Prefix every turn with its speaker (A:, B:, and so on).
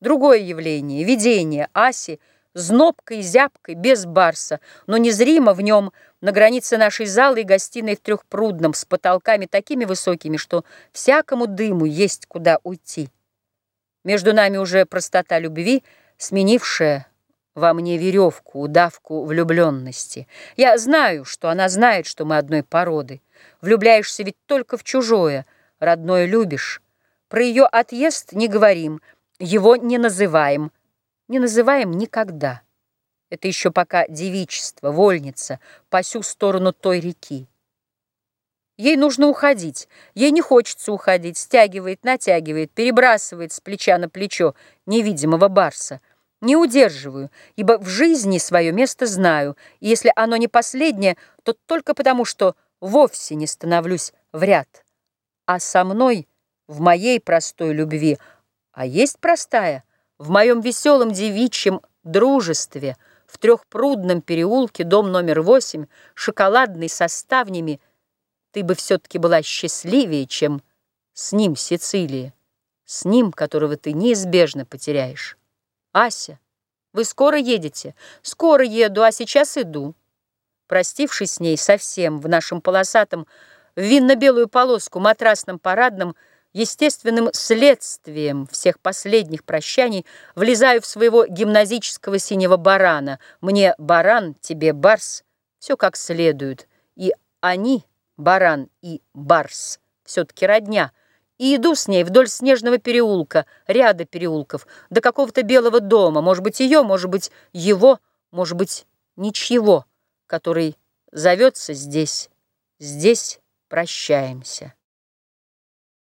A: Другое явление, видение Аси, знобкой, зябкой, без барса, но незримо в нем на границе нашей залы и гостиной в трехпрудном, с потолками такими высокими, что всякому дыму есть куда уйти. Между нами уже простота любви, сменившая во мне веревку, удавку влюбленности. Я знаю, что она знает, что мы одной породы. Влюбляешься ведь только в чужое, родное любишь. Про ее отъезд не говорим, его не называем, не называем никогда. Это еще пока девичество, вольница, по сю сторону той реки. Ей нужно уходить, ей не хочется уходить, стягивает, натягивает, перебрасывает с плеча на плечо невидимого барса. Не удерживаю, ибо в жизни свое место знаю, и если оно не последнее, то только потому, что вовсе не становлюсь в ряд. А со мной, в моей простой любви, а есть простая, в моем веселом девичьем дружестве, в трехпрудном переулке, дом номер восемь, шоколадный со ставнями, ты бы все-таки была счастливее, чем с ним, Сицилия, с ним, которого ты неизбежно потеряешь. Ася, вы скоро едете? Скоро еду, а сейчас иду. Простившись с ней совсем в нашем полосатом, в винно-белую полоску, матрасном парадном, естественным следствием всех последних прощаний влезаю в своего гимназического синего барана. Мне баран, тебе барс, все как следует. И они, баран и барс, все-таки родня — и иду с ней вдоль снежного переулка, ряда переулков, до какого-то белого дома, может быть, ее, может быть, его, может быть, ничьего, который зовется здесь. Здесь прощаемся.